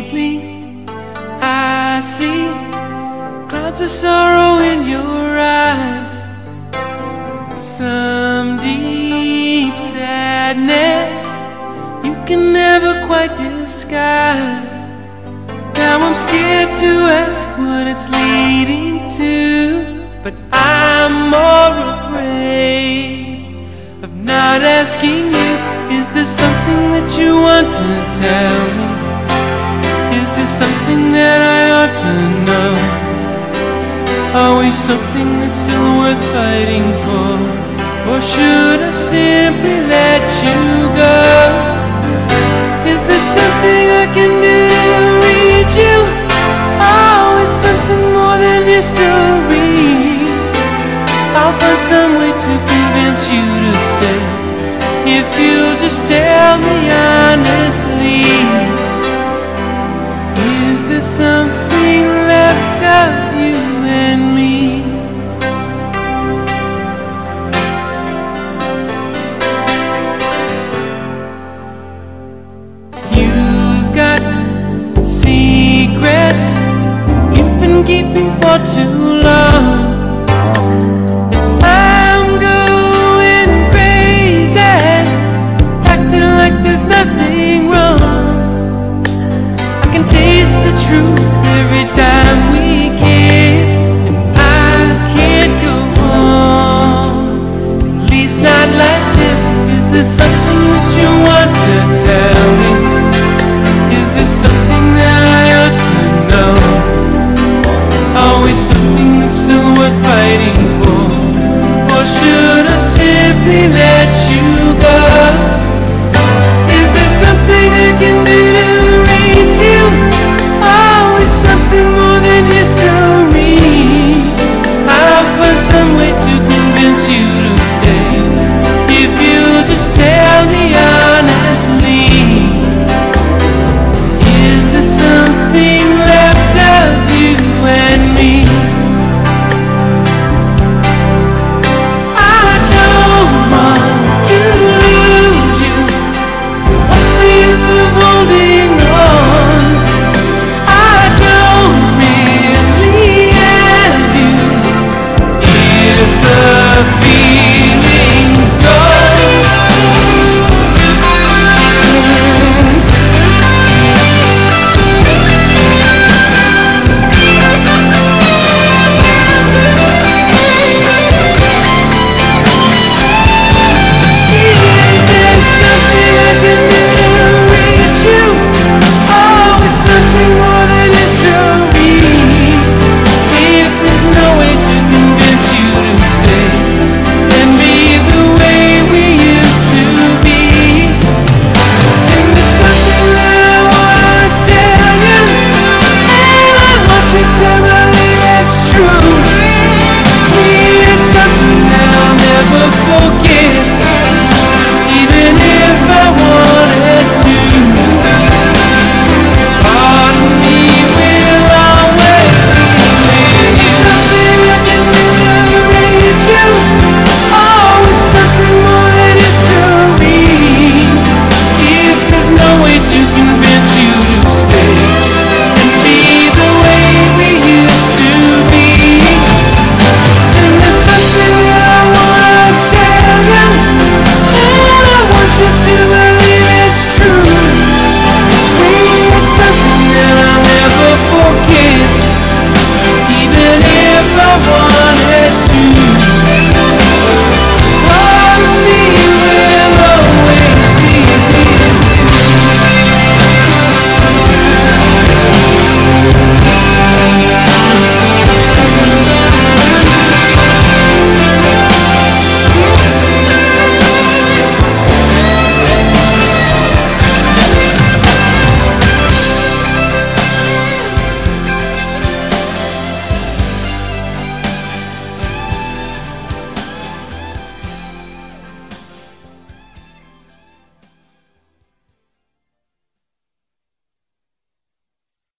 deeply. I see clouds of sorrow in your eyes, some deep sadness you can never quite disguise. Now I'm scared to ask what it's leading to, but I'm more afraid of not asking. Something that's still worth fighting for? Or should I simply let you go? Is there something I can do to reach you? Oh, is something more than history? I'll find some way to convince you to stay. If you'll just tell me honestly, is there something left out? keep for too long.